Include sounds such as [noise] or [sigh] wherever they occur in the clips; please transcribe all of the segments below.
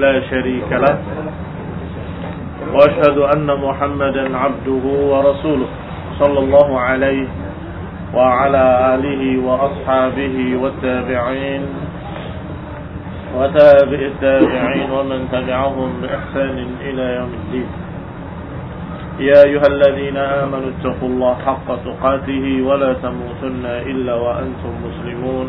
لا شريك له. وأشهد أن محمدا عبده ورسوله صلى الله عليه وعلى آله وأصحابه والتابعين وتابع التابعين ومن تبعهم بإحسان إلى يوم الدين. يا أيها الذين آمنوا اتقوا الله حق تقاته ولا تموتن إلا وأنتم مسلمون.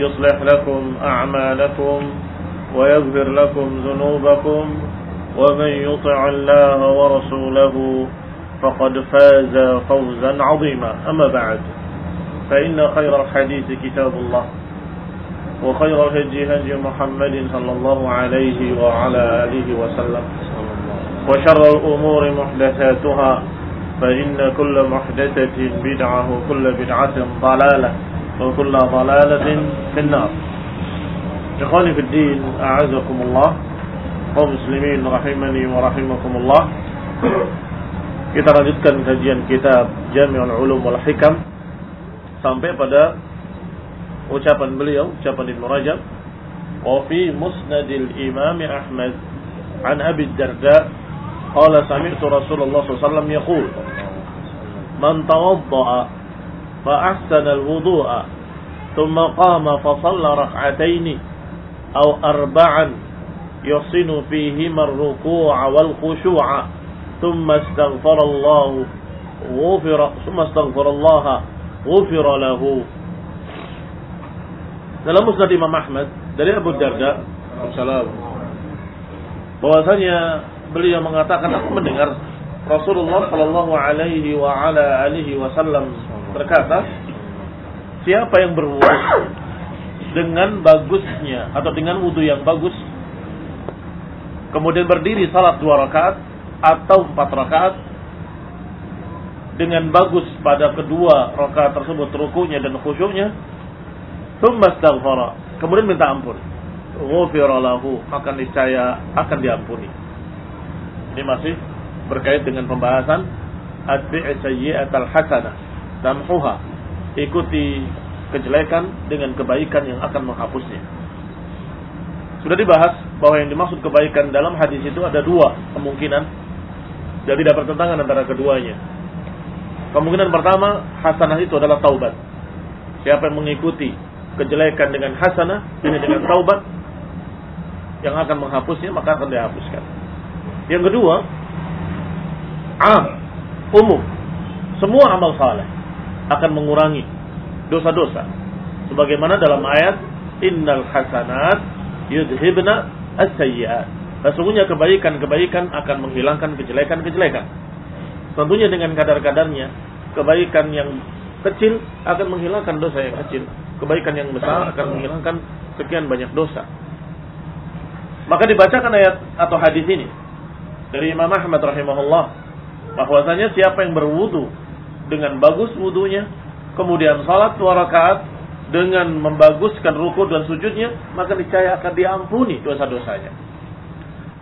يصلح لكم أعمالكم ويغفر لكم ذنوبكم ومن يطع الله ورسوله فقد فاز فوزا عظيما. أما بعد فإن خير الحديث كتاب الله وخير الهدي هدي محمد صلى الله عليه وعلى آله وسلم وشر الأمور محدثاتها فإن كل محدثة بدعة وكل بدعة ضلالة. وكل ضلالة في النار إخواني في الدين أعزكم الله muslimin rahimani wa rahimakumullah kita lanjutkan kajian kitab Jami'ul Ulum wal Hikam sampai pada ucapan beliau ucapan Ibnu Rajab wa fi musnadil Imam Ahmad an Abi Darda qala sami'tu Rasulullah sallallahu alaihi wasallam yaqul man tawadda'a fa ahsana al-wudu'a thumma qama fa shalla rak'atayn aw arba'an يحسن فيهما الركوع والخشوع ثم استغفر الله غفر ثم استغفر الله غفر له dalam musnad Imam Ahmad dari Abu Darda salam bahwasanya beliau mengatakan aku mendengar Rasulullah sallallahu alaihi wa ala alihi wasallam berkata siapa yang berwudu dengan bagusnya atau dengan wudu yang bagus kemudian berdiri salat dua rakaat atau empat rakaat dengan bagus pada kedua rakaat tersebut rukunya dan khusyuknya thumma kemudian minta ampun. Ghufira lahu maka niscaya akan diampuni. Ini masih berkait dengan pembahasan atbi'i sayyi'atal hasanah tamhuha ikuti kejelekan dengan kebaikan yang akan menghapusnya sudah dibahas bahwa yang dimaksud kebaikan dalam hadis itu ada dua kemungkinan dan tidak bertentangan antara keduanya. Kemungkinan pertama, hasanah itu adalah taubat. Siapa yang mengikuti kejelekan dengan hasanah, ini dengan taubat, yang akan menghapusnya, maka akan dihapuskan. Yang kedua, am, umum. Semua amal saleh akan mengurangi dosa-dosa. Sebagaimana dalam ayat, Innal hasanat yudhibna as-sayyi'at. Sesungguhnya kebaikan-kebaikan akan menghilangkan kejelekan-kejelekan. Tentunya dengan kadar-kadarnya, kebaikan yang kecil akan menghilangkan dosa yang kecil. Kebaikan yang besar akan menghilangkan sekian banyak dosa. Maka dibacakan ayat atau hadis ini dari Imam Ahmad rahimahullah bahwasanya siapa yang berwudu dengan bagus wudunya, kemudian salat dua rakaat dengan membaguskan ruku dan sujudnya, maka niscaya akan diampuni dosa-dosanya.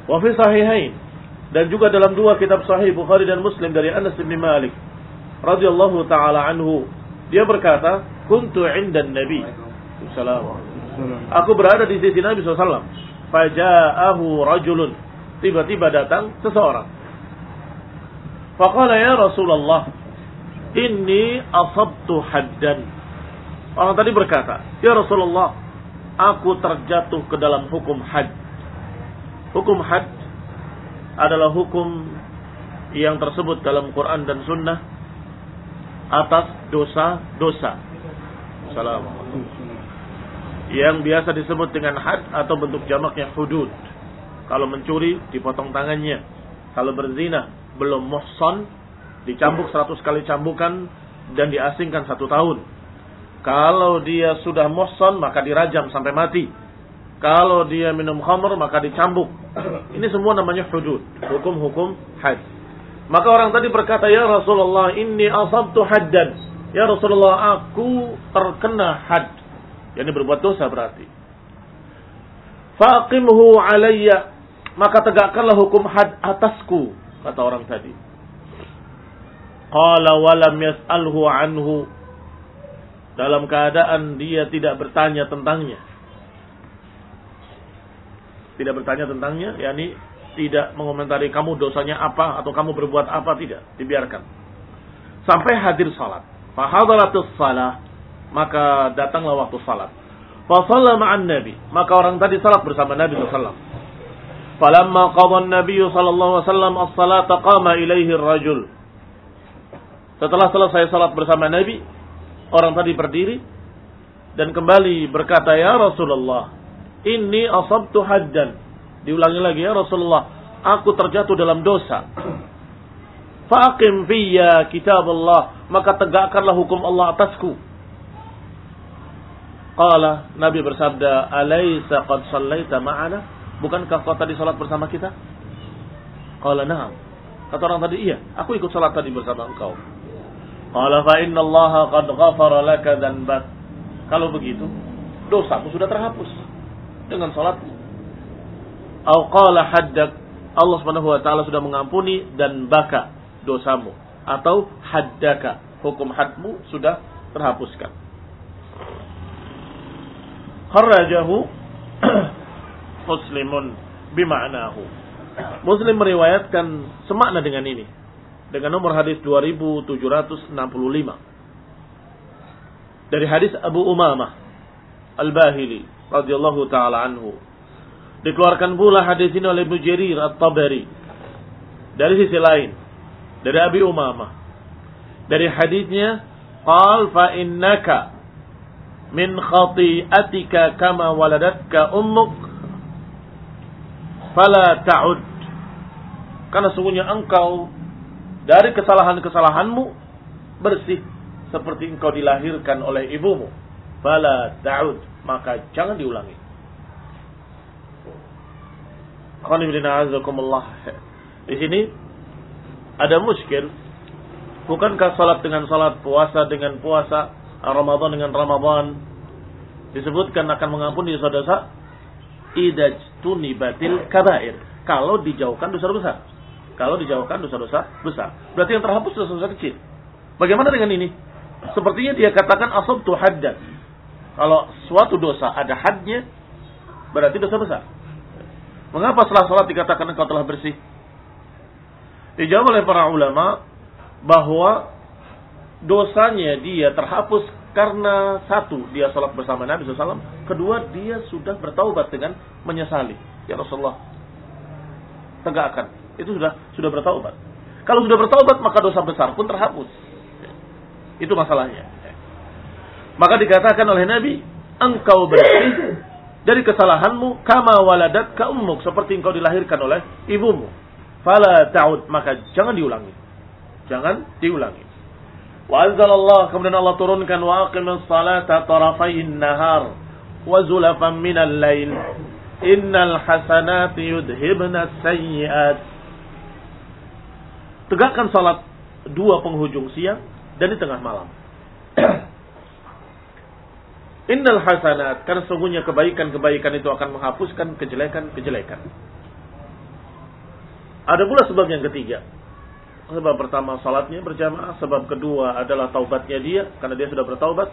Wa sahihain dan juga dalam dua kitab sahih Bukhari dan Muslim dari Anas bin Malik radhiyallahu taala anhu, dia berkata, "Kuntu 'inda Nabi Aku berada di sisi Nabi SAW. Faja'ahu rajulun. Tiba-tiba datang seseorang. Faqala ya Rasulullah, inni asabtu haddan Orang tadi berkata, Ya Rasulullah, aku terjatuh ke dalam hukum had. Hukum had adalah hukum yang tersebut dalam Quran dan Sunnah atas dosa-dosa. Assalamualaikum. Yang biasa disebut dengan had atau bentuk jamaknya hudud. Kalau mencuri, dipotong tangannya. Kalau berzina, belum muhson, dicambuk seratus kali cambukan dan diasingkan satu tahun. Kalau dia sudah muhson, maka dirajam sampai mati. Kalau dia minum khamr, maka dicambuk. Ini semua namanya hudud. Hukum-hukum had. Maka orang tadi berkata, Ya Rasulullah, ini asabtu haddan. Ya Rasulullah, aku terkena had. Yang berbuat dosa berarti. Faqimhu alayya maka tegakkanlah hukum had atasku kata orang tadi qala walam yas'alhu anhu. Dalam keadaan dia tidak bertanya tentangnya. Tidak bertanya tentangnya yakni tidak mengomentari kamu dosanya apa atau kamu berbuat apa tidak. Dibiarkan. Sampai hadir salat. Fa hadaratus salah maka datanglah waktu salat. Fa ma'an nabi maka orang tadi salat bersama Nabi sallallahu Falamma qadha an-nabiy sallallahu alaihi wasallam as-salata qama ilaihi ar-rajul. Setelah selesai salat bersama Nabi, orang tadi berdiri dan kembali berkata, "Ya Rasulullah, ini asabtu haddan." Diulangi lagi, "Ya Rasulullah, aku terjatuh dalam dosa." Faqim fiyya kitab Allah, maka tegakkanlah hukum Allah atasku. Qala Nabi bersabda, "Alaysa qad sallaita ma'ana?" Bukankah kau tadi sholat bersama kita? Qala na'am. Kata orang tadi, iya, aku ikut sholat tadi bersama engkau. Qala fa inna Allah qad ghafara laka dhanbak. Kalau begitu, dosamu sudah terhapus dengan sholatmu. Au qala haddak. Allah Subhanahu wa taala sudah mengampuni dan baka dosamu atau haddaka. Hukum hadmu sudah terhapuskan. Kharrajahu [clears throat] muslimun bima'nahu. Muslim meriwayatkan semakna dengan ini. Dengan nomor hadis 2765. Dari hadis Abu Umamah Al-Bahili radhiyallahu taala anhu. Dikeluarkan pula hadis ini oleh Ibnu Jarir At-Tabari. Dari sisi lain, dari Abi Umamah. Dari hadisnya, qal fa innaka min khati'atika kama waladatka ummuk fala ta'ud. Karena sungguhnya engkau dari kesalahan-kesalahanmu bersih seperti engkau dilahirkan oleh ibumu. Fala ta'ud. Maka jangan diulangi. Di sini ada muskil. Bukankah salat dengan salat, puasa dengan puasa, Ramadan dengan Ramadan disebutkan akan mengampuni dosa-dosa idajtunibatil kabair. Kalau dijauhkan dosa besar. Kalau dijauhkan dosa-dosa besar. Berarti yang terhapus dosa-dosa kecil. Bagaimana dengan ini? Sepertinya dia katakan asabtu haddan. Kalau suatu dosa ada hadnya, berarti dosa besar. Mengapa setelah sholat dikatakan engkau telah bersih? Dijawab oleh para ulama bahwa dosanya dia terhapus karena satu, dia sholat bersama Nabi SAW. Kedua, dia sudah bertaubat dengan menyesali. Ya Rasulullah, tegakkan. Itu sudah sudah bertaubat. Kalau sudah bertaubat, maka dosa besar pun terhapus. Itu masalahnya. Maka dikatakan oleh Nabi, engkau bersih dari kesalahanmu kama waladat ka ummuk seperti engkau dilahirkan oleh ibumu. Fala ta'ud maka jangan diulangi. Jangan diulangi. Wa Allah kemudian Allah turunkan wa aqimus salata tarafayn nahar wa zulafan minal lail. Innal hasanati yudhibna sayyiat. Tegakkan salat dua penghujung siang dan di tengah malam. [clears throat] Innal hasanat karena sungguhnya kebaikan-kebaikan itu akan menghapuskan kejelekan-kejelekan. Ada pula sebab yang ketiga. Sebab pertama salatnya berjamaah, sebab kedua adalah taubatnya dia karena dia sudah bertaubat.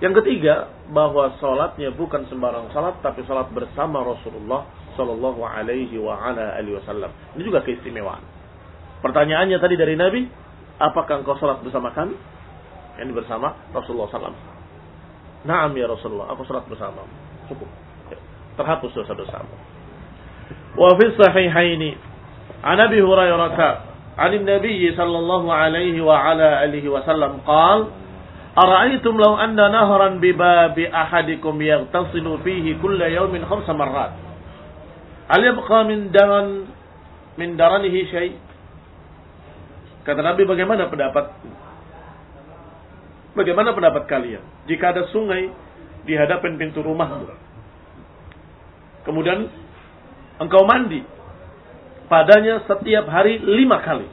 Yang ketiga bahwa salatnya bukan sembarang salat tapi salat bersama Rasulullah Shallallahu alaihi wa ala alihi wasallam. Ini juga keistimewaan. Pertanyaannya tadi dari Nabi, apakah engkau salat bersama kami? Ini bersama Rasulullah SAW. Naam ya Rasulullah, aku salat bersama. Cukup. Terhapus dosa-dosamu. Wa fi sahihaini An Abi Hurairah عن النبي صلى الله عليه وعلى آله وسلم قال أرأيتم لو أن نهرا بباب أحدكم يغتسل فيه كل يوم خمس مرات هل يبقى من درن من درنه شيء Kata Nabi bagaimana pendapat Bagaimana pendapat kalian jika ada sungai di hadapan pintu rumahmu Kemudian engkau mandi padanya setiap hari lima kali.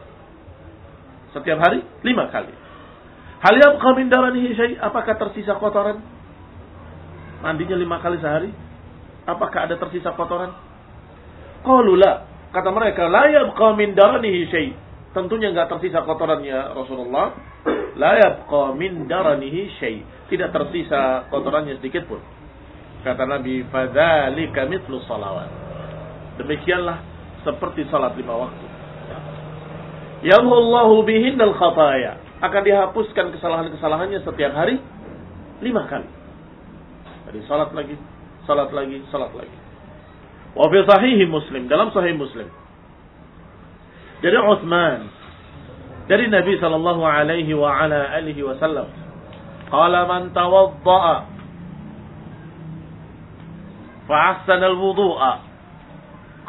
Setiap hari lima kali. Hal yang kau daranihi apakah tersisa kotoran? Mandinya lima kali sehari? Apakah ada tersisa kotoran? Qalula, kata mereka, la yabqa min daranihi. Tentunya enggak tersisa kotorannya Rasulullah. La yabqa min daranihi syai. Tidak tersisa kotorannya sedikit pun. Kata Nabi, fadzalika mithlu salawat. Demikianlah seperti salat lima waktu. Yamhullahu bihinnal khataya. Akan dihapuskan kesalahan-kesalahannya setiap hari lima kali. Jadi salat lagi, salat lagi, salat lagi. Wa fi sahihi Muslim, dalam sahih Muslim. Dari Uthman. Dari Nabi sallallahu alaihi wa ala alihi wasallam. Qala man tawadda'a. Fa ahsana al-wudu'a.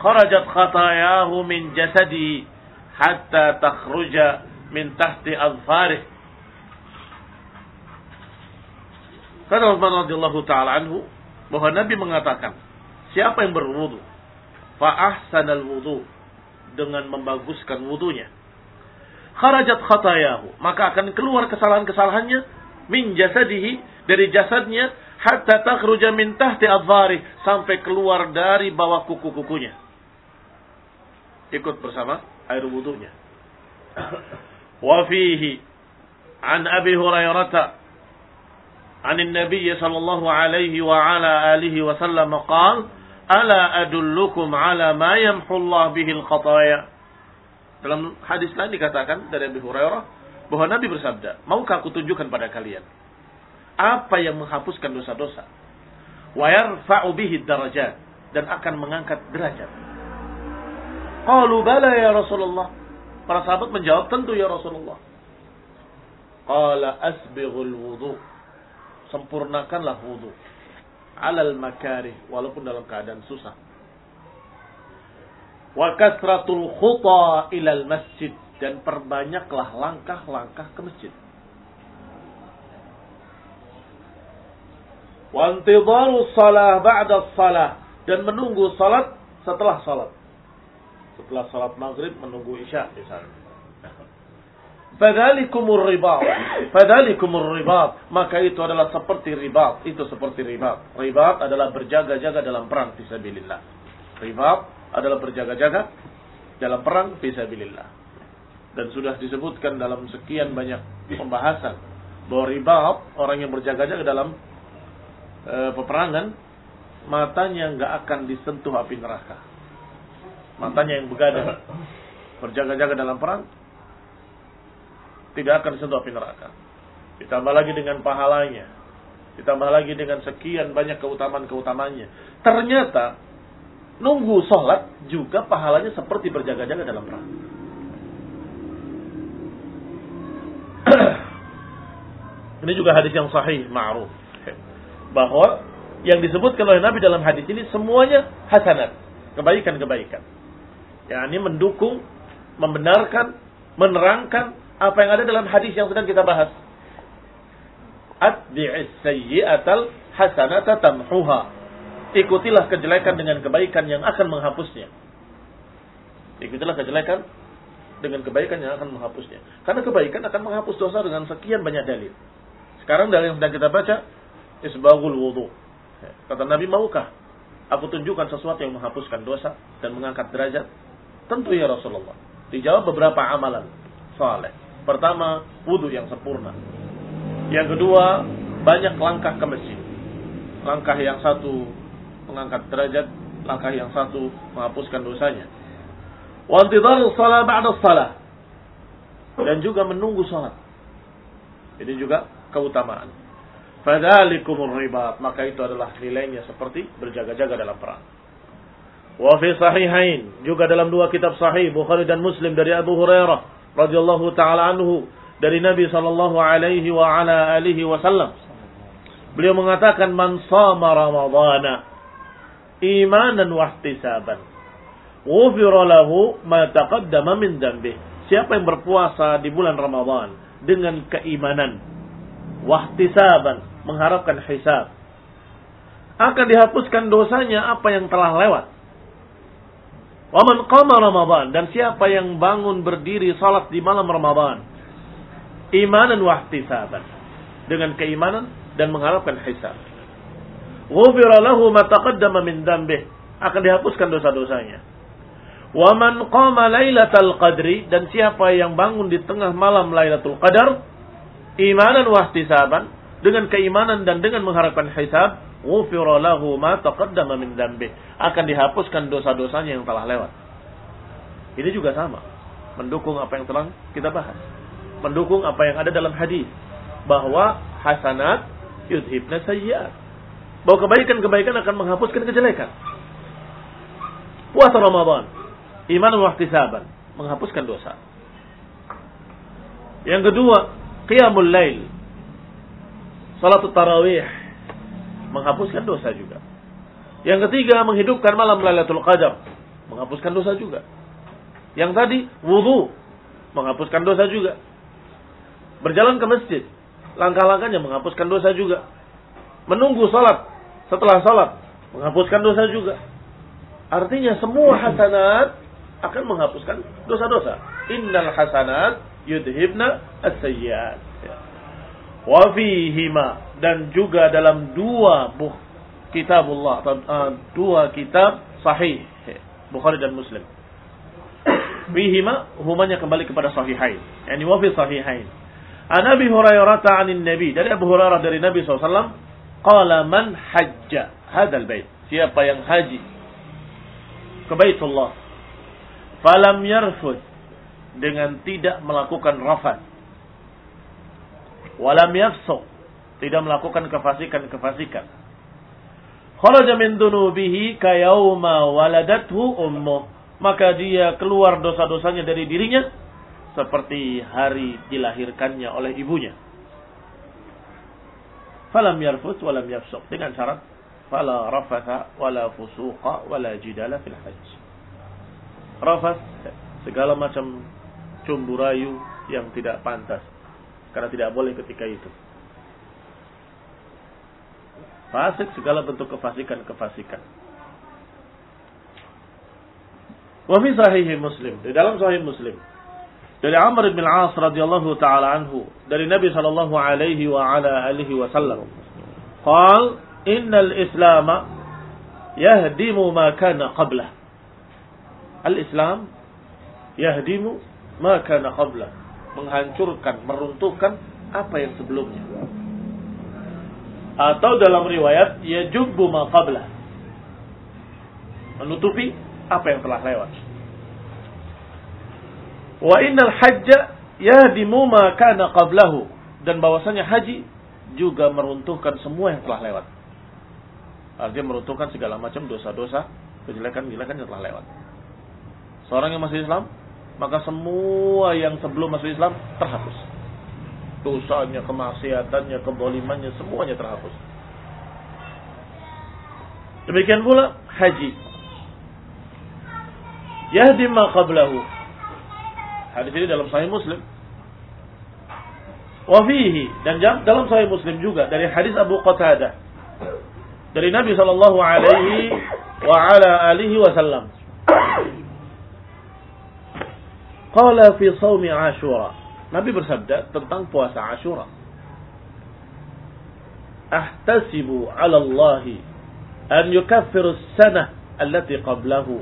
Kharajat khatayahu min jasadi hatta takhruja min tahti azfarih. Kata Uthman radhiyallahu taala anhu bahwa Nabi mengatakan, siapa yang berwudu, fa ahsanal wudu dengan membaguskan wudunya. Kharajat khatayahu, maka akan keluar kesalahan-kesalahannya min jasadihi dari jasadnya hatta takhruja min tahti adhari sampai keluar dari bawah kuku-kukunya ikut bersama air wudhunya. [coughs] Wa fihi an Abi Hurairah عن النبي صلى الله عليه وعلى آله وسلم قال Ala adullukum ala ma yamhullah bihil khataya. Dalam hadis lain dikatakan dari Abu Hurairah bahwa Nabi bersabda, "Maukah aku tunjukkan pada kalian apa yang menghapuskan dosa-dosa? Wa yarfa'u bihi darajat dan akan mengangkat derajat." Qalu bala ya Rasulullah. Para sahabat menjawab, "Tentu ya Rasulullah." Qala asbighul wudu. Sempurnakanlah wudu Alal makarih. Walaupun dalam keadaan susah. Wa kasratul khuta ilal masjid. Dan perbanyaklah langkah-langkah ke masjid. Wa antidharu salah ba'da salah. Dan menunggu salat setelah salat setelah salat maghrib menunggu isya misalnya. Fadalikumur ribat. Fadalikumur ribat. Maka itu adalah seperti ribat. Itu seperti ribat. Ribat adalah berjaga-jaga dalam perang fisabilillah. Ribat adalah berjaga-jaga dalam perang fisabilillah. Dan sudah disebutkan dalam sekian banyak pembahasan bahwa ribat orang yang berjaga-jaga dalam e, peperangan matanya nggak akan disentuh api neraka matanya yang begadang, berjaga-jaga dalam perang, tidak akan disentuh api neraka. Ditambah lagi dengan pahalanya, ditambah lagi dengan sekian banyak keutamaan-keutamanya. Ternyata nunggu sholat juga pahalanya seperti berjaga-jaga dalam perang. [clears throat] ini juga hadis yang sahih, ma'ruf. Bahwa yang disebutkan oleh Nabi dalam hadis ini semuanya hasanat, kebaikan-kebaikan yakni mendukung, membenarkan, menerangkan apa yang ada dalam hadis yang sedang kita bahas. Atbi'is sayyi'atal hasanata tamhuha. Ikutilah kejelekan dengan kebaikan yang akan menghapusnya. Ikutilah kejelekan dengan kebaikan yang akan menghapusnya. Karena kebaikan akan menghapus dosa dengan sekian banyak dalil. Sekarang dalil yang sedang kita baca, isbagul wudu. Kata Nabi, maukah aku tunjukkan sesuatu yang menghapuskan dosa dan mengangkat derajat? Tentu ya Rasulullah. Dijawab beberapa amalan saleh. Pertama, wudhu yang sempurna. Yang kedua, banyak langkah ke masjid. Langkah yang satu mengangkat derajat, langkah yang satu menghapuskan dosanya. Wantidharu salat ba'da salah. Dan juga menunggu salat. Ini juga keutamaan. Fadalikumur ribat. Maka itu adalah nilainya seperti berjaga-jaga dalam perang. Wa fi sahihain juga dalam dua kitab sahih Bukhari dan Muslim dari Abu Hurairah radhiyallahu taala anhu dari Nabi sallallahu alaihi wa ala alihi wasallam. Beliau mengatakan man sama ramadhana imanan wa ihtisaban ghufira lahu ma taqaddama min dhanbi. Siapa yang berpuasa di bulan Ramadan dengan keimanan wahtisaban mengharapkan hisab akan dihapuskan dosanya apa yang telah lewat Waman qama Ramadan. Dan siapa yang bangun berdiri salat di malam Ramadan imanan wa ihtisaban. Dengan keimanan dan mengharapkan hisab. Ghufira lahu ma taqaddama min dhanbih. Akan dihapuskan dosa-dosanya. Waman qama lailatal qadri. Dan siapa yang bangun di tengah malam Lailatul Qadar imanan wa ihtisaban. Dengan keimanan dan dengan mengharapkan hisab ghufira lahu ma taqaddama min dzambih akan dihapuskan dosa-dosanya yang telah lewat. Ini juga sama. Mendukung apa yang telah kita bahas. Mendukung apa yang ada dalam hadis. Bahwa hasanat yudhibna sayyiat. Bahwa kebaikan-kebaikan akan menghapuskan kejelekan. Puasa Ramadan. Iman wa ihtisaban. Menghapuskan dosa. Yang kedua qiyamul lail. Salat tarawih menghapuskan dosa juga. Yang ketiga, menghidupkan malam Lailatul Qadar, menghapuskan dosa juga. Yang tadi, wudhu, menghapuskan dosa juga. Berjalan ke masjid, langkah-langkahnya menghapuskan dosa juga. Menunggu salat, setelah salat, menghapuskan dosa juga. Artinya semua hasanat akan menghapuskan dosa-dosa. Innal hasanat yudhibna as-sayyiat. Wa dan juga dalam dua buh kitabullah atau uh, dua kitab sahih Bukhari dan Muslim. [coughs] Bihima humanya kembali kepada sahihain. Yani wa fi sahihain. An Hurairah ta'anin Nabi dari Abu Hurairah dari Nabi SAW qala man hajja hadzal bait siapa yang haji ke Baitullah falam yarfud dengan tidak melakukan rafat walam yafsuq tidak melakukan kefasikan-kefasikan. Kharaja min dunubihi kayauma waladathu ummuh. Maka dia keluar dosa-dosanya dari dirinya seperti hari dilahirkannya oleh ibunya. Falam yarfus walam yafsuq dengan syarat fala rafatha wala fusuqa wala jidala fil hajj. Rafat segala macam cumbu rayu yang tidak pantas karena tidak boleh ketika itu. Fasik segala bentuk kefasikan-kefasikan. Wa fi sahih Muslim, di dalam sahih Muslim dari Amr bin Al-As radhiyallahu taala anhu dari Nabi sallallahu alaihi wa ala alihi wasallam. Qal innal Islam yahdimu ma kana qablah. Al-Islam yahdimu ma kana qablah. Menghancurkan, meruntuhkan apa yang sebelumnya atau dalam riwayat yajubbu ma qablah. Menutupi apa yang telah lewat. Wa innal hajja yahdimu ma kana qablahu dan bahwasanya haji juga meruntuhkan semua yang telah lewat. Artinya meruntuhkan segala macam dosa-dosa, kejelekan-kejelekan yang telah lewat. Seorang yang masih Islam, maka semua yang sebelum masuk Islam terhapus dosanya, kemaksiatannya, kebolimannya, semuanya terhapus. Demikian pula haji. Yahdi ma qablahu. Hadis ini dalam Sahih Muslim. Wafihi dan dalam Sahih Muslim juga dari hadis Abu Qatadah dari Nabi Shallallahu Alaihi wa ala alihi Wasallam. Qala fi sawmi Ashura Nabi bersabda tentang puasa Ashura. Ahtasibu 'ala Allah an yukaffiru sanah allati qablahu.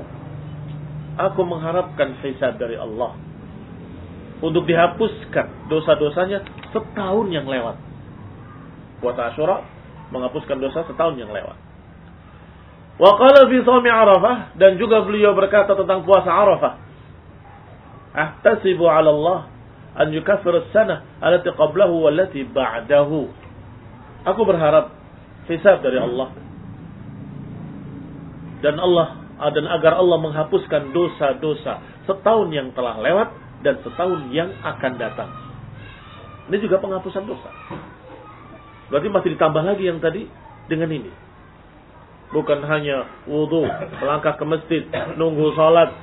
Aku mengharapkan hisab dari Allah untuk dihapuskan dosa-dosanya setahun yang lewat. Puasa Ashura menghapuskan dosa setahun yang lewat. Wa qala fi shaumi Arafah dan juga beliau berkata tentang puasa Arafah. Ahtasibu 'ala Allah an yukaffir as-sanah allati qablahu wallati ba'dahu. Aku berharap hisab dari Allah. Dan Allah dan agar Allah menghapuskan dosa-dosa setahun yang telah lewat dan setahun yang akan datang. Ini juga penghapusan dosa. Berarti masih ditambah lagi yang tadi dengan ini. Bukan hanya wudhu, melangkah ke masjid, nunggu salat,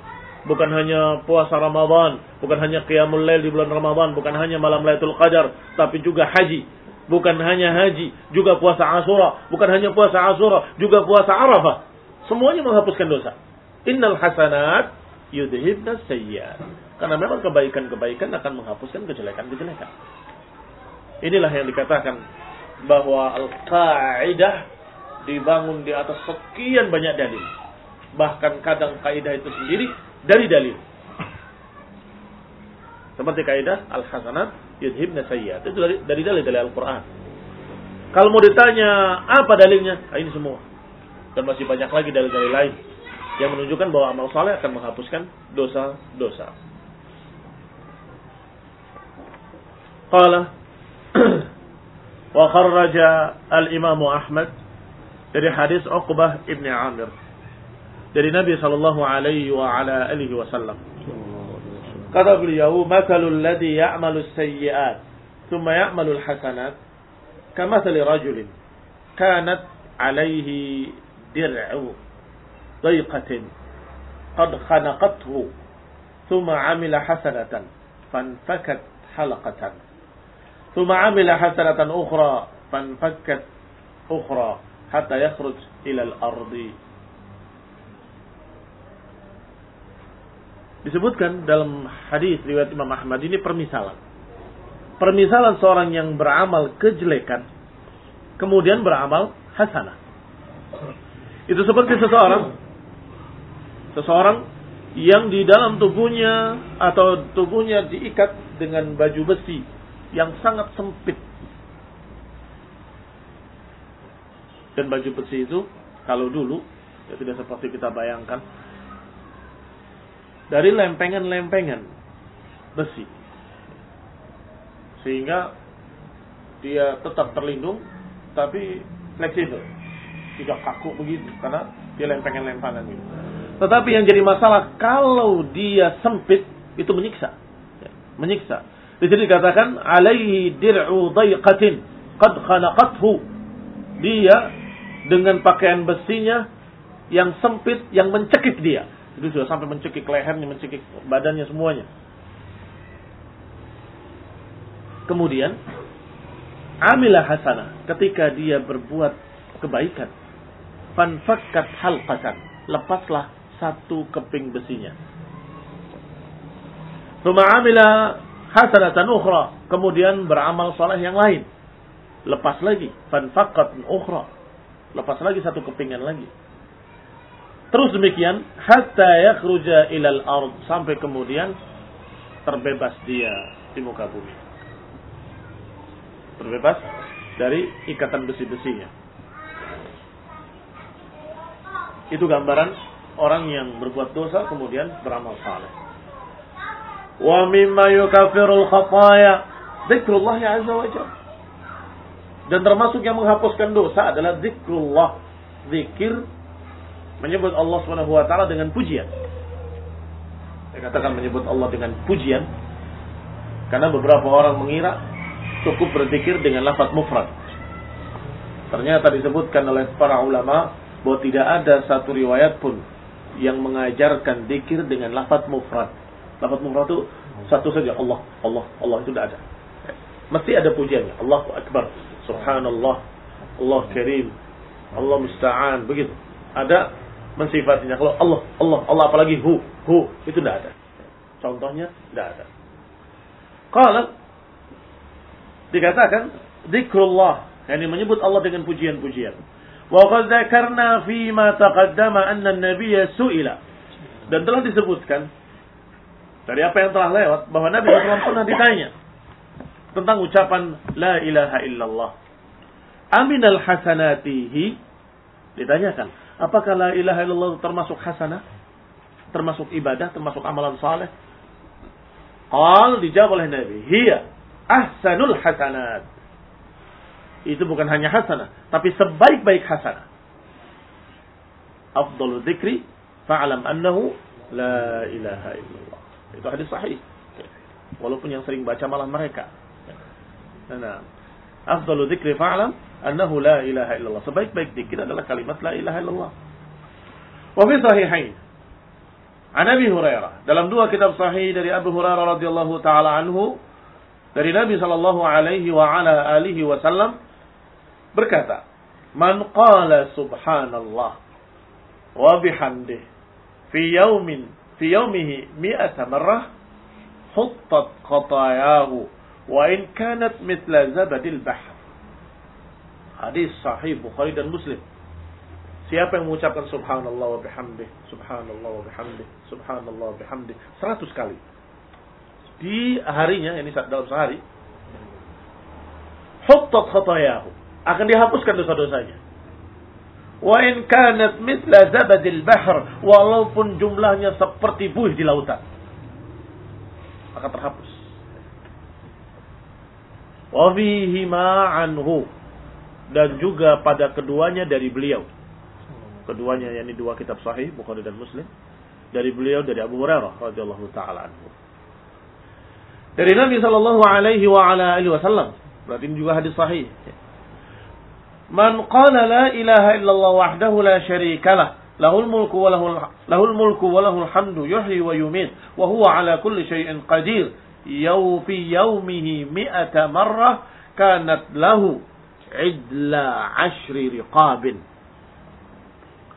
bukan hanya puasa Ramadan, bukan hanya qiyamul lail di bulan Ramadan, bukan hanya malam Lailatul Qadar, tapi juga haji. Bukan hanya haji, juga puasa Ashura, bukan hanya puasa Ashura, juga puasa Arafah. Semuanya menghapuskan dosa. Innal hasanat yudhibna sayyiat. Karena memang kebaikan-kebaikan akan menghapuskan kejelekan-kejelekan. Inilah yang dikatakan bahwa al-qaidah dibangun di atas sekian banyak dalil. Bahkan kadang kaidah itu sendiri dari dalil. Seperti kaidah al-hasanat yudhibna sayyiat. Itu dari, dari dalil dari Al-Qur'an. Kalau mau ditanya apa dalilnya? Nah, ini semua. Dan masih banyak lagi dalil-dalil lain yang menunjukkan bahwa amal saleh akan menghapuskan dosa-dosa. Qala [clears throat] wa kharraja al-Imam Ahmad dari hadis Uqbah ibn Amir dari Nabi sallallahu alaihi wa ala alihi wasallam. Kata beliau, "Mathalul ladzi ya'malu as-sayyi'at thumma ya'malu al-hasanat kamathali rajulin kanat alaihi درع ضيقة قد خنقته ثم عمل حسنة فانفكت حلقة ثم عمل حسنة أخرى فانفكت أخرى حتى يخرج إلى الأرض Disebutkan dalam hadis riwayat Imam Ahmad ini permisalan. Permisalan seorang yang beramal kejelekan kemudian beramal hasanah. Itu seperti seseorang seseorang yang di dalam tubuhnya atau tubuhnya diikat dengan baju besi yang sangat sempit. Dan baju besi itu kalau dulu ya tidak seperti kita bayangkan dari lempengan-lempengan besi. Sehingga dia tetap terlindung tapi fleksibel tidak kaku begitu karena dia lempengan-lempangan gitu. Tetapi yang jadi masalah kalau dia sempit itu menyiksa. Ya, menyiksa. Di sini dikatakan alaihi dir'u dayqatin qad khanaqathu. Dia dengan pakaian besinya yang sempit yang mencekik dia. Itu sudah sampai mencekik lehernya, mencekik badannya semuanya. Kemudian amilah hasanah ketika dia berbuat kebaikan fanfakkat halqatan. Lepaslah satu keping besinya. Thumma amila hasanatan ukhra. Kemudian beramal saleh yang lain. Lepas lagi. Fanfakkat ukhra. Lepas lagi satu kepingan lagi. Terus demikian. Hatta yakhruja ilal ard. Sampai kemudian terbebas dia di muka bumi. Terbebas dari ikatan besi-besinya. Itu gambaran orang yang berbuat dosa kemudian beramal saleh. Wa mimma yukafirul khataya zikrullah azza wa jalla. Dan termasuk yang menghapuskan dosa adalah zikrullah. Zikir menyebut Allah Subhanahu wa taala dengan pujian. Saya katakan menyebut Allah dengan pujian karena beberapa orang mengira cukup berzikir dengan lafaz mufrad. Ternyata disebutkan oleh para ulama bahwa tidak ada satu riwayat pun yang mengajarkan dikir dengan lafaz mufrad. Lafaz mufrad itu satu saja Allah, Allah, Allah itu tidak ada. Mesti ada pujiannya. Allahu Akbar, Subhanallah, Allah Karim, Allah Musta'an, begitu. Ada mensifatinya. Kalau Allah, Allah, Allah apalagi hu, hu itu tidak ada. Contohnya tidak ada. Kalau dikatakan zikrullah, yang menyebut Allah dengan pujian-pujian. Wa qad fi ma taqaddama anna an-nabiyya su'ila. Dan telah disebutkan dari apa yang telah lewat bahwa Nabi SAW pernah ditanya tentang ucapan la ilaha illallah. Aminal hasanatihi ditanyakan apakah la ilaha illallah termasuk hasanah? Termasuk ibadah, termasuk amalan saleh? Qal dijawab oleh Nabi, hiya ahsanul hasanat itu bukan hanya hasanah, tapi sebaik-baik hasanah. Afdalu dzikri fa'lam annahu la ilaha illallah. Itu hadis sahih. Walaupun yang sering baca malah mereka. Nah, أفضل ذكر فعلا أنه لا إله إلا الله. سبيك بيك دي كده لك كلمة لا إله إلا الله. وفي صحيحين. عن أبي هريرة. دلم دوا كتاب صحيح دري أبي هريرة رضي الله تعالى عنه. Dari Nabi صلى الله عليه وعلى آله وسلم بركاته من قال سبحان الله وبحمده في يوم في يومه 100 مرة حطت qatayahu wa in kanat mithla zabadil bahr." Hadis sahih Bukhari dan Muslim. Siapa yang mengucapkan subhanallah wa bihamdih, subhanallah wa bihamdih, subhanallah wa bihamdih seratus kali. Di harinya, ini dalam sehari, huttat khatayahu. Akan dihapuskan dosa-dosanya. Wa in kanat mithla zabadil bahr. Walaupun jumlahnya seperti buih di lautan. Akan terhapus. Wa fihi anhu. Dan juga pada keduanya dari beliau keduanya yakni dua kitab sahih Bukhari dan Muslim dari beliau dari Abu Hurairah radhiyallahu taala anhu. Dari Nabi sallallahu alaihi wa ala alihi wasallam. Berarti ini juga hadis sahih. Man qala la ilaha illallah wahdahu la syarika lah lahul mulku wa lahul lahul mulku wa lahul hamdu yuhyi wa yumit wa huwa ala kulli syai'in qadir يو في يومه مئة مرة كانت له عدل عشر رقاب.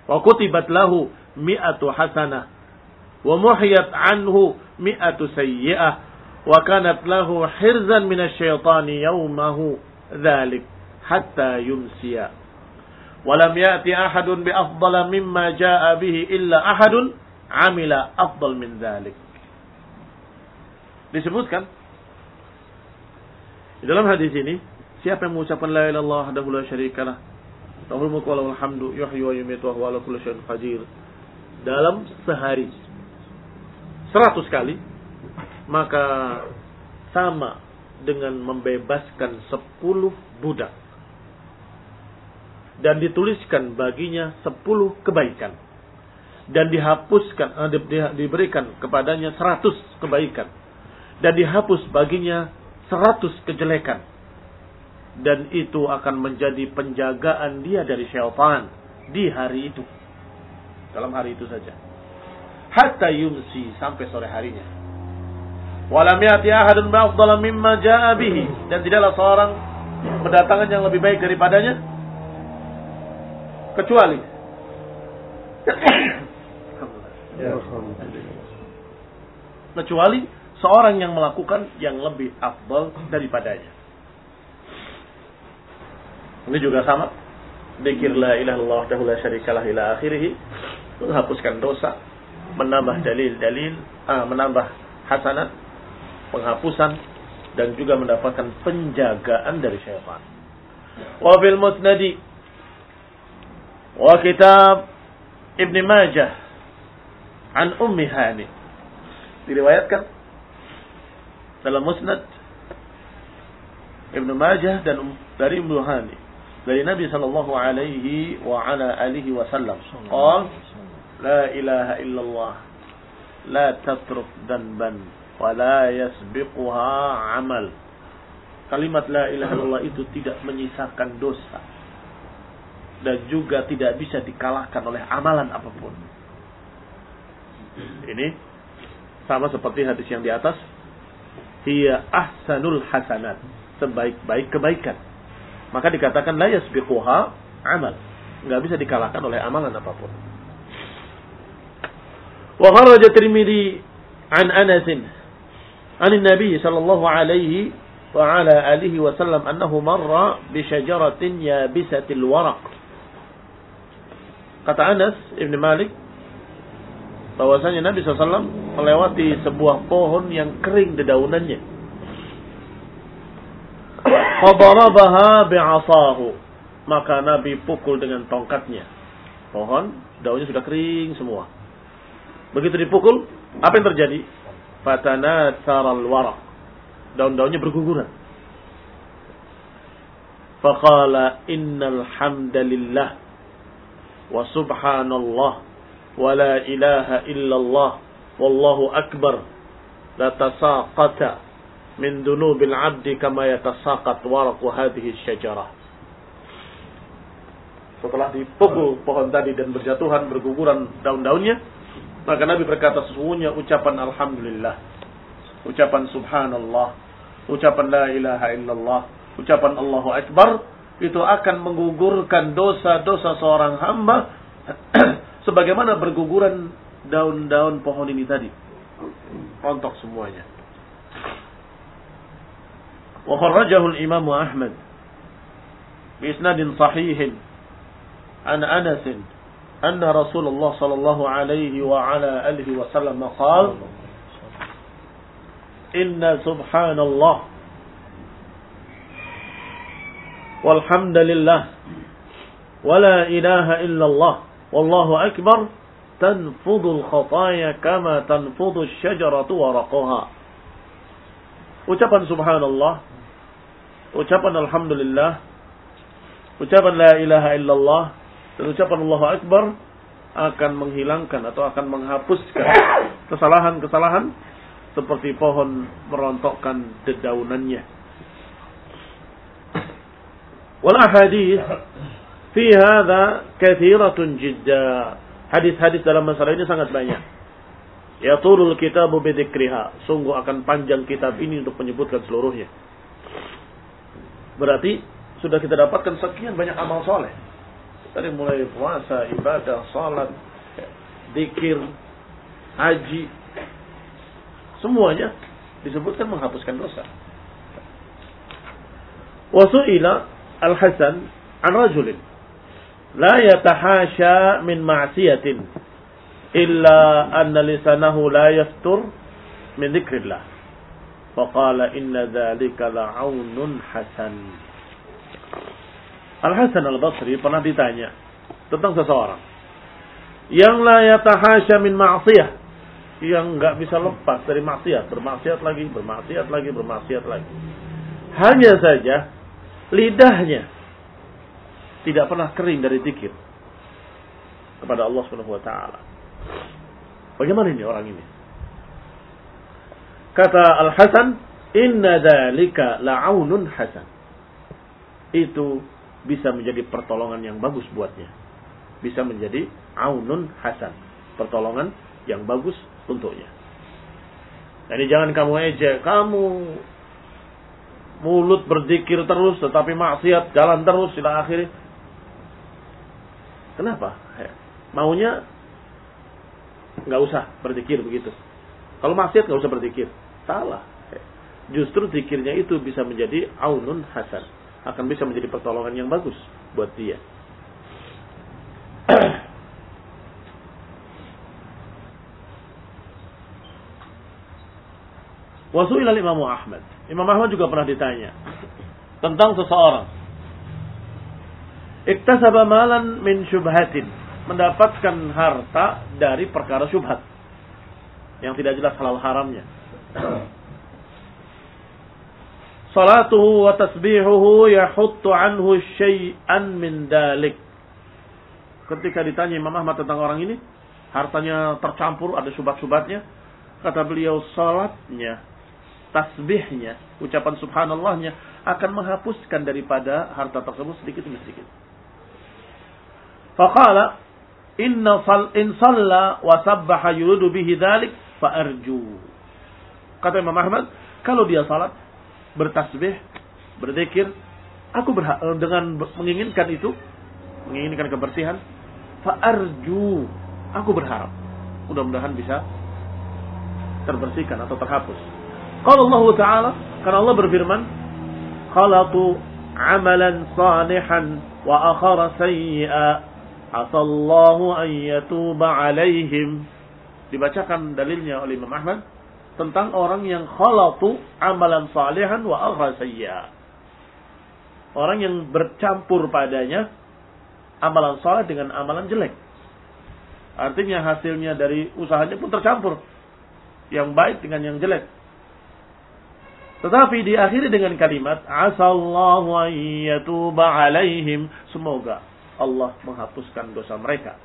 وكتبت له مئة حسنة ومحيت عنه مئة سيئة وكانت له حرزا من الشيطان يومه ذلك حتى يمسي. ولم يأتي أحد بأفضل مما جاء به إلا أحد عمل أفضل من ذلك. Disebutkan di dalam hadis ini siapa yang mengucapkan la ilaha illallah wahdahu la syarikalah Lahul mulku wa hamdu yuhyi wa yumiitu wa huwa ala kulli syai'in qadir. Dalam sehari seratus kali maka sama dengan membebaskan sepuluh budak dan dituliskan baginya sepuluh kebaikan dan dihapuskan eh, di, di, diberikan kepadanya seratus kebaikan dan dihapus baginya seratus kejelekan dan itu akan menjadi penjagaan dia dari syaitan di hari itu. Dalam hari itu saja. Hatta yumsi sampai sore harinya. Walam yati ahadun ba'afdala mimma ja'a bihi. Dan tidaklah seorang berdatangan yang lebih baik daripadanya. Kecuali. [coughs] Kecuali seorang yang melakukan yang lebih afdal daripadanya. Ini juga sama. Dikir la ilaha illallah syarikalah ila akhirih. Menghapuskan dosa, menambah dalil-dalil, ah, menambah hasanat, penghapusan dan juga mendapatkan penjagaan dari syaitan. Wa bil musnadi wa kitab Ibn Majah an Ummi Hani diriwayatkan dalam musnad Ibn Majah dan dari Ibnu Hani dari Nabi sallallahu alaihi wa ala alihi wasallam. Qal la ilaha illallah la tatruk danban wa la yasbiquha amal. Kalimat la ilaha illallah itu tidak menyisakan dosa dan juga tidak bisa dikalahkan oleh amalan apa pun. Ini sama seperti hadis yang di atas. Hiya ahsanul hasanat. Sebaik-baik kebaikan maka dikatakan la yasbiquha amal. Enggak bisa dikalahkan oleh amalan apa pun. Wa kharaja Tirmidzi an Anas sallallahu alaihi wa ala alihi wa sallam annahu marra bi syajaratin yabisatil waraq. Kata Anas Ibn Malik bahwasanya Nabi SAW melewati sebuah pohon yang kering dedaunannya. Fadarabaha bi'asahu. Maka Nabi pukul dengan tongkatnya. Pohon daunnya sudah kering semua. Begitu dipukul, apa yang terjadi? Fatana saral warak. Daun-daunnya berguguran. Faqala innal hamdalillah wa subhanallah wa la ilaha illallah Wallahu akbar. La tasaqata min dunubil abdi kama yatasaqat waraku hadhihi syajarah. Setelah dipukul pohon tadi dan berjatuhan berguguran daun-daunnya, maka Nabi berkata sesungguhnya ucapan alhamdulillah, ucapan subhanallah, ucapan la ilaha illallah, ucapan Allahu akbar itu akan menggugurkan dosa-dosa seorang hamba [clears throat] sebagaimana berguguran daun-daun pohon ini tadi. Rontok semuanya. Wa kharrajahu al-Imam Ahmad bi isnadin sahihin an Anas رسول الله صلى الله عليه وعلى آله وسلم قال إن سبحان الله والحمد لله ولا إله إلا الله والله أكبر tanfudul khataya kama tanfudu syajaratu waraqaha. Ucapan subhanallah, ucapan alhamdulillah, ucapan la ilaha illallah, dan ucapan Allahu akbar akan menghilangkan atau akan menghapuskan kesalahan-kesalahan seperti pohon merontokkan dedaunannya. Wal ahadith fi hadha kathiratun jiddah. Hadis-hadis dalam masalah ini sangat banyak. Ya turul kitabu bidzikriha. Sungguh akan panjang kitab ini untuk menyebutkan seluruhnya. Berarti sudah kita dapatkan sekian banyak amal soleh. Dari mulai puasa, ibadah, salat, dikir, haji. Semuanya disebutkan menghapuskan dosa. Wasu'ila Al-Hasan an rajulin la yatahasha min ma'siyatin illa anna lisanahu la yaftur min dzikrillah faqala inna dzalika la'aunun hasan Al Hasan. Al Basri pernah ditanya tentang seseorang yang la yatahasha min ma'siyah yang nggak bisa lepas dari maksiat bermaksiat lagi bermaksiat lagi bermaksiat lagi. Hanya saja lidahnya tidak pernah kering dari zikir kepada Allah Subhanahu wa taala. Bagaimana ini orang ini? Kata Al Hasan, "Inna dzalika la'aunun hasan." Itu bisa menjadi pertolongan yang bagus buatnya. Bisa menjadi aunun hasan, pertolongan yang bagus untuknya. Jadi jangan kamu ejek, kamu mulut berzikir terus tetapi maksiat jalan terus sila akhirnya Kenapa? Maunya nggak usah berzikir begitu. Kalau maksiat nggak usah berzikir. Salah. Justru zikirnya itu bisa menjadi aunun hasan. Akan bisa menjadi pertolongan yang bagus buat dia. Wasu'ilal Imam Ahmad. Imam Ahmad juga pernah ditanya tentang seseorang Iktasaba malan min syubhatin. Mendapatkan harta dari perkara syubhat. Yang tidak jelas halal haramnya. Salatuhu wa tasbihuhu yahuttu anhu syai'an min dalik. Ketika ditanya Imam Ahmad tentang orang ini, hartanya tercampur, ada syubhat-syubhatnya. Kata beliau, salatnya, tasbihnya, ucapan subhanallahnya akan menghapuskan daripada harta tersebut sedikit demi sedikit. Faqala inna sal in salla wa sabbaha yuridu bihi dzalik fa arju. Kata Imam Ahmad, kalau dia salat, bertasbih, berzikir, aku berhak eh, dengan menginginkan itu, menginginkan kebersihan, fa arju. Aku berharap mudah-mudahan bisa terbersihkan atau terhapus. Kalau Allah Ta'ala, karena Allah berfirman, khalaqu amalan salihan wa akhara sayyi'a Asallahu an yatuba alaihim. Dibacakan dalilnya oleh Imam Ahmad tentang orang yang khalatu amalan salihan wa aghasayya. Orang yang bercampur padanya amalan saleh dengan amalan jelek. Artinya hasilnya dari usahanya pun tercampur. Yang baik dengan yang jelek. Tetapi diakhiri dengan kalimat asallahu an yatuba alaihim. Semoga Allah menghapuskan dosa mereka.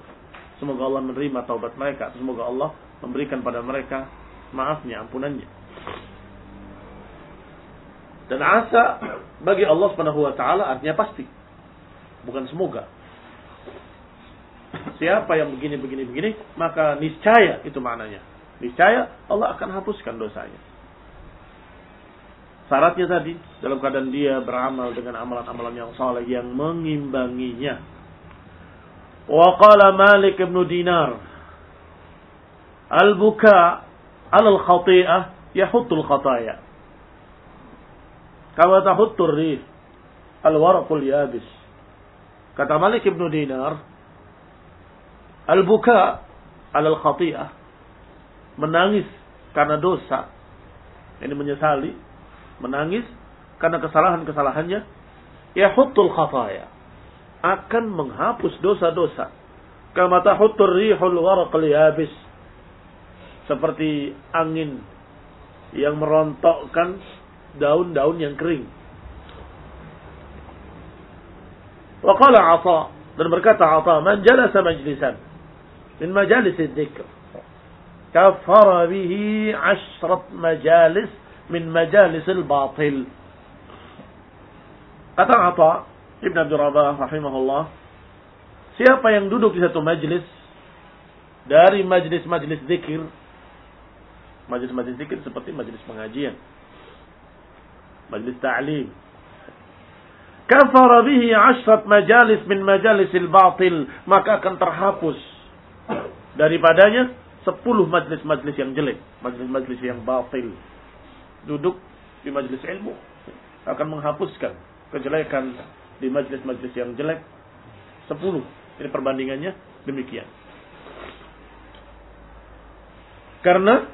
Semoga Allah menerima taubat mereka. Semoga Allah memberikan pada mereka maafnya, ampunannya. Dan asa bagi Allah Subhanahu wa taala artinya pasti. Bukan semoga. Siapa yang begini begini begini, maka niscaya itu maknanya. Niscaya Allah akan hapuskan dosanya. Syaratnya tadi dalam keadaan dia beramal dengan amalan-amalan yang saleh yang mengimbanginya. Wa qala Malik ibn Dinar Al-buka al-khati'ah yahuttul khataya. Kama tahuttur rih al-waraqul yabis. Kata Malik ibn Dinar, al-buka 'ala al-khati'ah menangis karena dosa. Ini menyesali menangis karena kesalahan-kesalahannya, yahuttul khataya akan menghapus dosa-dosa. Kama tahuttur rihul waraq yabis. Seperti angin yang merontokkan daun-daun yang kering. Wa qala Atha dan berkata Atha, "Man jalasa majlisan min majalis dzikr, kafara bihi 'ashrat majalis min majalisil batil. Kata Atta Ibn Abdul Rabah rahimahullah, siapa yang duduk di satu majlis dari majlis-majlis zikir, majlis-majlis zikir seperti majlis pengajian, majlis ta'lim, kafara bihi ashrat majalis min majalisil batil, maka akan terhapus daripadanya sepuluh majlis-majlis yang jelek, majlis-majlis yang batil. Duduk di majelis ilmu akan menghapuskan kejelekan di majelis-majelis yang jelek sepuluh. Ini perbandingannya demikian. Karena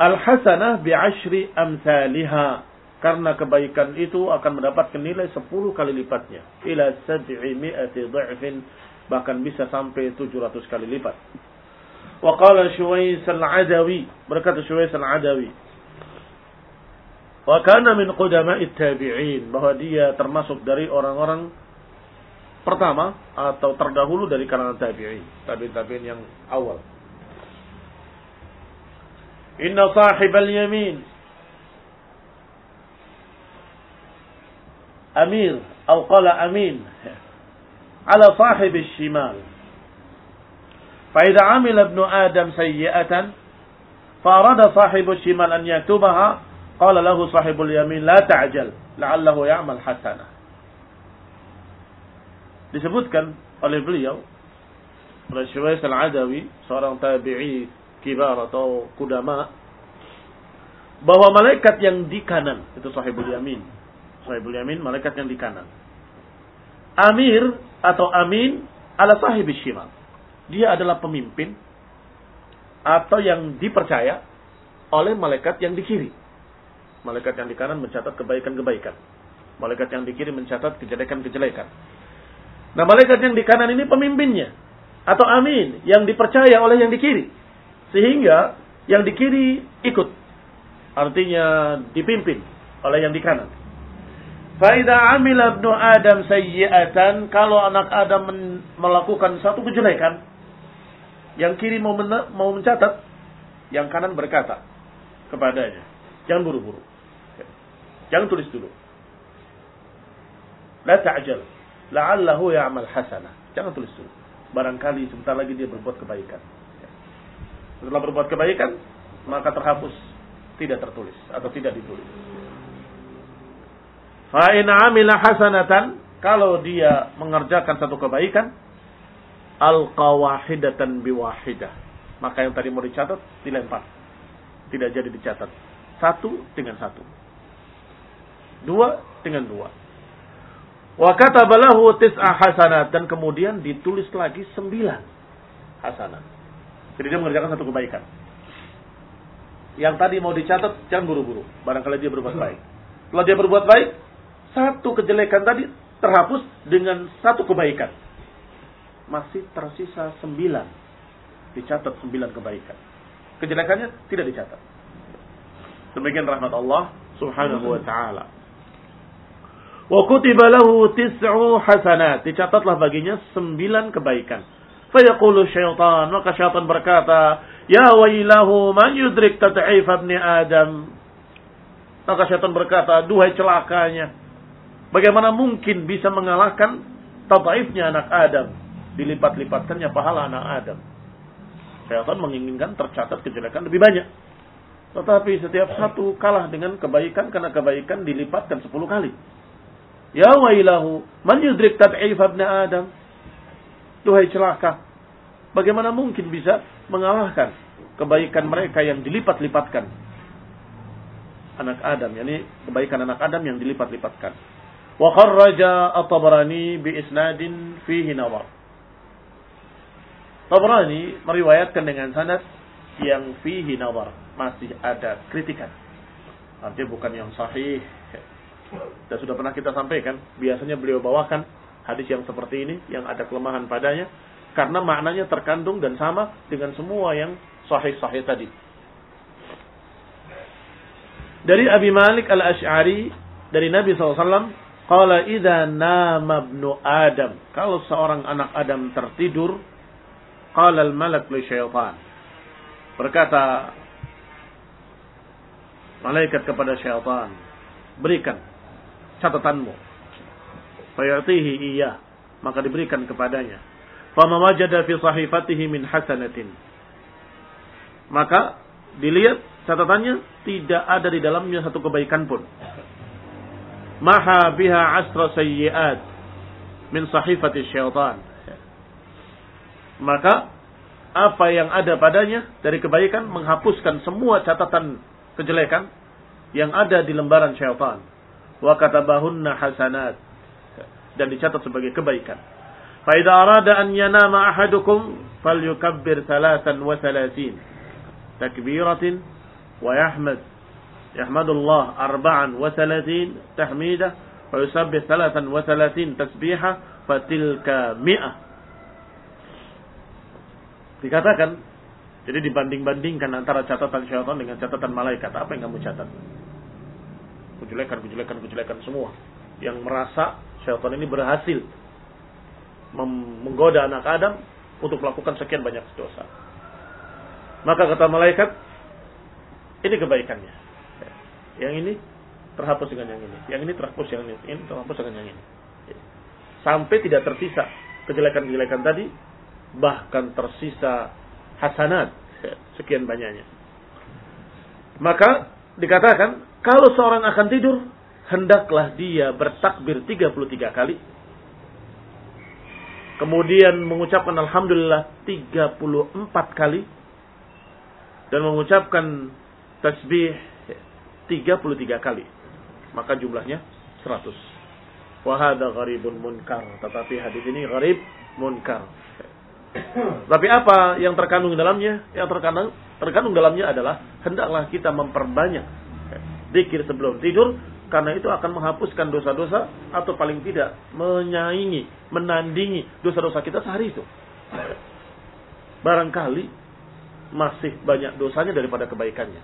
al hasanah bi ashri amsalha karena kebaikan itu akan mendapatkan nilai 10 kali lipatnya. Ila sab'imi'ati dha'fin. Bahkan bisa sampai 700 kali lipat. Wa qala Shuwais al-Adawi. Berkata Shuwais al-Adawi Wa kana min qudama'it tabi'in bahwa dia termasuk dari orang-orang pertama atau terdahulu dari kalangan tabi'in, tabi'in-tabi'in yang awal. Inna sahibal yamin amir atau qala amin ala sahib الشمال فإذا عمل ابن آدم سيئة فأراد صاحب الشمال أن يكتبها Qala lahu sahibul yamin la ta'jal la'allahu ya'mal hasanah. Disebutkan oleh beliau oleh Syuwais al-Adawi, seorang tabi'i kibar atau kudama bahwa malaikat yang di kanan itu sahibul yamin. Sahibul yamin malaikat yang di kanan. Amir atau amin ala sahibis shimal. Dia adalah pemimpin atau yang dipercaya oleh malaikat yang di kiri. Malaikat yang di kanan mencatat kebaikan-kebaikan. Malaikat yang di kiri mencatat kejelekan-kejelekan. Nah, malaikat yang di kanan ini pemimpinnya. Atau amin, yang dipercaya oleh yang di kiri. Sehingga yang di kiri ikut. Artinya dipimpin oleh yang di kanan. Faida amila ibnu Adam sayyi'atan. Kalau anak Adam melakukan satu kejelekan. Yang kiri mau, mau mencatat. Yang kanan berkata kepadanya. Jangan buru-buru. Jangan tulis dulu. La ta'jal. La'allahu ya'mal hasanah. Jangan tulis dulu. Barangkali sebentar lagi dia berbuat kebaikan. Setelah berbuat kebaikan, maka terhapus. Tidak tertulis. Atau tidak ditulis. Fa'in amila hasanatan. Kalau dia mengerjakan satu kebaikan. Al-qawahidatan biwahidah. Maka yang tadi mau dicatat, dilempar. Tidak jadi dicatat. Satu dengan satu Dua dengan dua. Wa katabalahu tis'a hasanat. Dan kemudian ditulis lagi sembilan hasanat. Jadi dia mengerjakan satu kebaikan. Yang tadi mau dicatat, jangan buru-buru. Barangkali dia berbuat baik. Kalau dia berbuat baik, satu kejelekan tadi terhapus dengan satu kebaikan. Masih tersisa sembilan. Dicatat sembilan kebaikan. Kejelekannya tidak dicatat. Demikian rahmat Allah subhanahu wa ta'ala. Wa kutiba lahu tis'u hasanat. Dicatatlah baginya sembilan kebaikan. Fayaqulu syaitan, maka syaitan berkata, Ya wailahu man yudrik tat'if ibni Adam. Maka syaitan berkata, duhai celakanya. Bagaimana mungkin bisa mengalahkan tataifnya anak Adam. Dilipat-lipatkannya pahala anak Adam. Syaitan menginginkan tercatat kejelekan lebih banyak. Tetapi setiap satu kalah dengan kebaikan karena kebaikan dilipatkan sepuluh kali. Ya wailahu, man yudrik tad'if ibn Adam. Duhai celaka. Bagaimana mungkin bisa mengalahkan kebaikan mereka yang dilipat-lipatkan? Anak Adam, yakni kebaikan anak Adam yang dilipat-lipatkan. Wa kharraja at-Tabrani bi isnadin fihi nawar. Tabrani meriwayatkan dengan sanad yang fihi nawar masih ada kritikan. Artinya bukan yang sahih. Dan sudah pernah kita sampaikan, biasanya beliau bawakan hadis yang seperti ini, yang ada kelemahan padanya, karena maknanya terkandung dan sama dengan semua yang sahih-sahih tadi. Dari Abi Malik al-Ash'ari, dari Nabi SAW, Qala idha nama ibnu Adam. Kalau seorang anak Adam tertidur, Qala al-malak li syaitan. Berkata malaikat kepada syaitan, berikan catatanmu. Fayatihi iya, maka diberikan kepadanya. Fama wajada fi sahifatihi min hasanatin. Maka dilihat catatannya tidak ada di dalamnya satu kebaikan pun. Maha biha asra sayyiat min sahifati syaitan. Maka apa yang ada padanya dari kebaikan menghapuskan semua catatan kejelekan yang ada di lembaran syaitan. Wa katabahunna hasanat. Dan dicatat sebagai kebaikan. Fa idza arada an yanama ahadukum falyukabbir thalathan wa thalathin. Takbiratin wa yahmad. Yahmadullah arba'an wa thalathin tahmidah. Wa yusabbih thalathan wa thalathin tasbihah. Fatilka mi'ah. Dikatakan jadi dibanding-bandingkan antara catatan syaitan dengan catatan malaikat. Apa yang kamu catat? Kejelekan, kejelekan, kejelekan semua. Yang merasa syaitan ini berhasil menggoda anak Adam untuk melakukan sekian banyak dosa. Maka kata malaikat, ini kebaikannya. Yang ini terhapus dengan yang ini. Yang ini terhapus dengan ini. Ini terhapus dengan yang ini. Sampai tidak tersisa kejelekan-kejelekan tadi. Bahkan tersisa hasanat sekian banyaknya. Maka dikatakan kalau seorang akan tidur hendaklah dia bertakbir 33 kali. Kemudian mengucapkan alhamdulillah 34 kali dan mengucapkan tasbih 33 kali. Maka jumlahnya 100. Wahada gharibun munkar. Tetapi hadis ini gharib munkar. Tapi apa yang terkandung dalamnya? Yang terkandung terkandung dalamnya adalah hendaklah kita memperbanyak zikir sebelum tidur karena itu akan menghapuskan dosa-dosa atau paling tidak menyaingi, menandingi dosa-dosa kita sehari itu. Barangkali masih banyak dosanya daripada kebaikannya.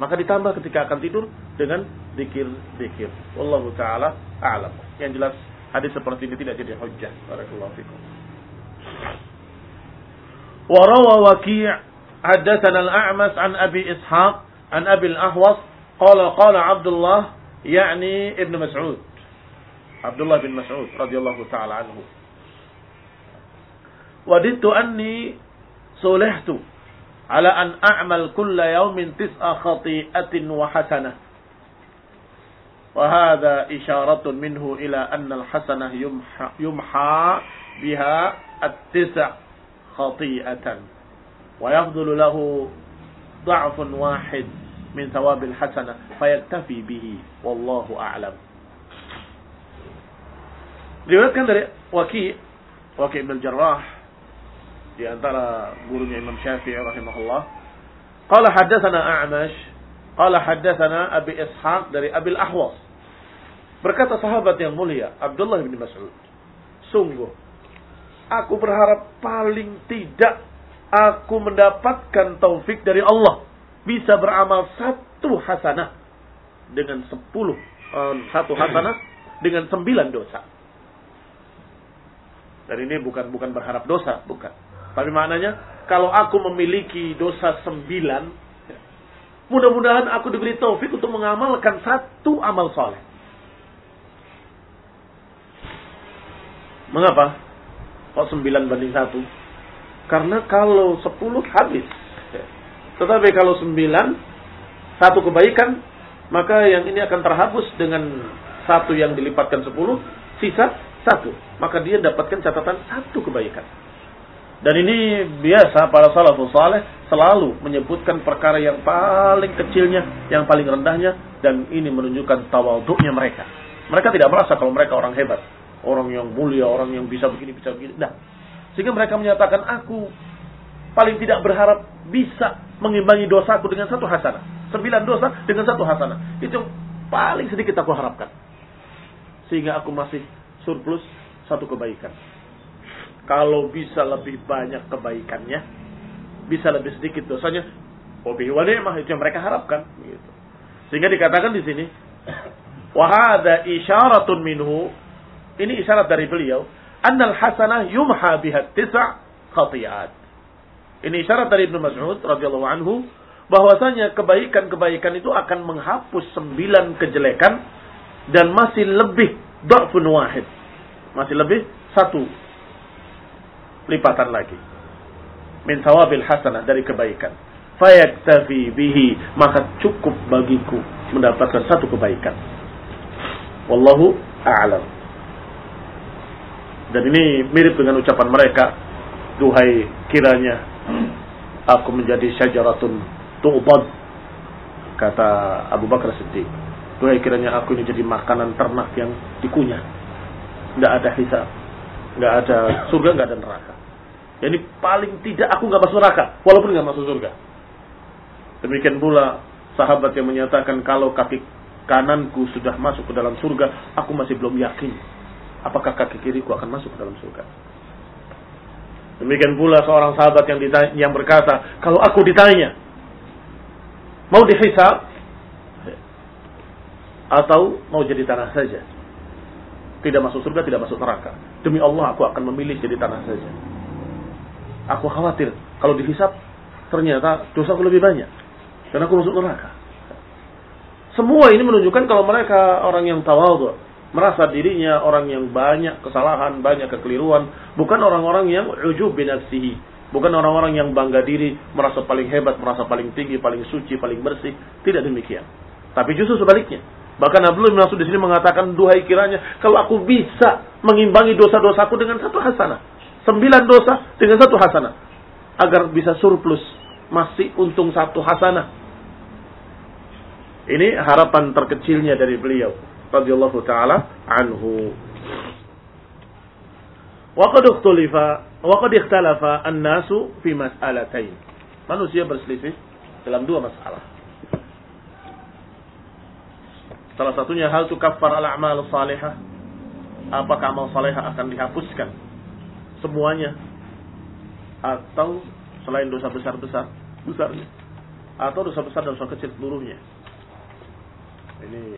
Maka ditambah ketika akan tidur dengan zikir-zikir. Wallahu taala a'lam. Yang jelas hadis seperti ini tidak jadi hujjah. Barakallahu fikum. وروى وكيع حدثنا الأعمس عن أبي إسحاق عن أبي الأحوص قال قال عبد الله يعني ابن مسعود. عبد الله بن مسعود رضي الله تعالى عنه. وددت أني صلحت على أن أعمل كل يوم تسع خطيئة وحسنة. وهذا إشارة منه إلى أن الحسنة يمحى, بها التسع خطيئة. ويفضل له ضعف واحد. min thawabil hasana fayaktafi bihi. Wallahu a'lam. Diriwayatkan dari Waki Waki bin Jarrah di antara gurunya Imam Syafi'i rahimahullah. Qala hadatsana A'mash qala hadatsana Abi Ishaq dari abi al-ahwas berkata sahabat yang mulia Abdullah bin Mas'ud sungguh aku berharap paling tidak aku mendapatkan taufik dari Allah. Bisa beramal satu hasanah dengan sepuluh. Satu hasanah dengan sembilan dosa. Dan ini bukan bukan berharap dosa, bukan. Tapi maknanya, kalau aku memiliki dosa sembilan, mudah-mudahan aku diberi taufik untuk mengamalkan satu amal soleh. Mengapa? Kok sembilan banding satu? Karena kalau sepuluh habis. Tetapi kalau sembilan, satu kebaikan, maka yang ini akan terhapus dengan satu yang dilipatkan sepuluh, sisa satu. Maka dia dapatkan catatan satu kebaikan. Dan ini biasa para salafus saleh selalu menyebutkan perkara yang paling kecilnya, yang paling rendahnya dan ini menunjukkan tawaduknya mereka. Mereka tidak merasa kalau mereka orang hebat, orang yang mulia, orang yang bisa begini, bisa begini. Nah, sehingga mereka menyatakan aku paling tidak berharap bisa mengimbangi dosaku dengan satu hasanah. Sembilan dosa dengan satu hasanah. Itu paling sedikit aku harapkan. Sehingga aku masih surplus satu kebaikan. Kalau bisa lebih banyak kebaikannya, bisa lebih sedikit dosanya, hobi wa ni'mah itu yang mereka harapkan. Gitu. Sehingga dikatakan di sini, [clears throat] wahada isyaratun minhu, ini isyarat dari beliau, annal hasanah yumha biha tisa' khati'at. Ini isyarat dari Ibnu Mas'ud radhiyallahu anhu bahwasanya kebaikan-kebaikan itu akan menghapus sembilan kejelekan dan masih lebih dhafun wahid. Masih lebih satu lipatan lagi. Min sawabil hasanah dari kebaikan. Fayaktafi bihi. Maka cukup bagiku mendapatkan satu kebaikan. Wallahu a'lam. Dan ini mirip dengan ucapan mereka. Duhai kiranya aku menjadi syajaratun tu'bad. Kata Abu Bakar Siddiq. Duhai kiranya aku ini jadi makanan ternak yang dikunyah. Tidak ada hisab. Nggak ada surga, nggak ada neraka. Jadi paling tidak aku nggak masuk neraka, walaupun nggak masuk surga. Demikian pula sahabat yang menyatakan kalau kaki kananku sudah masuk ke dalam surga, aku masih belum yakin apakah kaki kiriku akan masuk ke dalam surga. Demikian pula seorang sahabat yang ditanya, yang berkata, kalau aku ditanya, mau dihisab atau mau jadi tanah saja? Tidak masuk surga, tidak masuk neraka. Demi Allah aku akan memilih jadi tanah saja. Aku khawatir kalau dihisap ternyata dosaku lebih banyak dan aku masuk neraka. Semua ini menunjukkan kalau mereka orang yang tawadhu, merasa dirinya orang yang banyak kesalahan, banyak kekeliruan, bukan orang-orang yang ujub binafsihi, bukan orang-orang yang bangga diri, merasa paling hebat, merasa paling tinggi, paling suci, paling bersih, tidak demikian. Tapi justru sebaliknya. Bahkan Abdullah bin Mas'ud di sini mengatakan, duhai kiranya, kalau aku bisa mengimbangi dosa-dosaku dengan satu hasanah. Sembilan dosa dengan satu hasanah. Agar bisa surplus. Masih untung satu hasanah. Ini harapan terkecilnya dari beliau. Radhiyallahu ta'ala anhu. Waqad ikhtalafa waqad ikhtalafa an-nasu fi mas'alatain. Manusia berselisih dalam dua masalah. Salah satunya hal tukaffar al-a'mal salihah. Apakah amal salihah akan dihapuskan semuanya atau selain dosa besar-besar besarnya atau dosa besar dan dosa kecil seluruhnya ini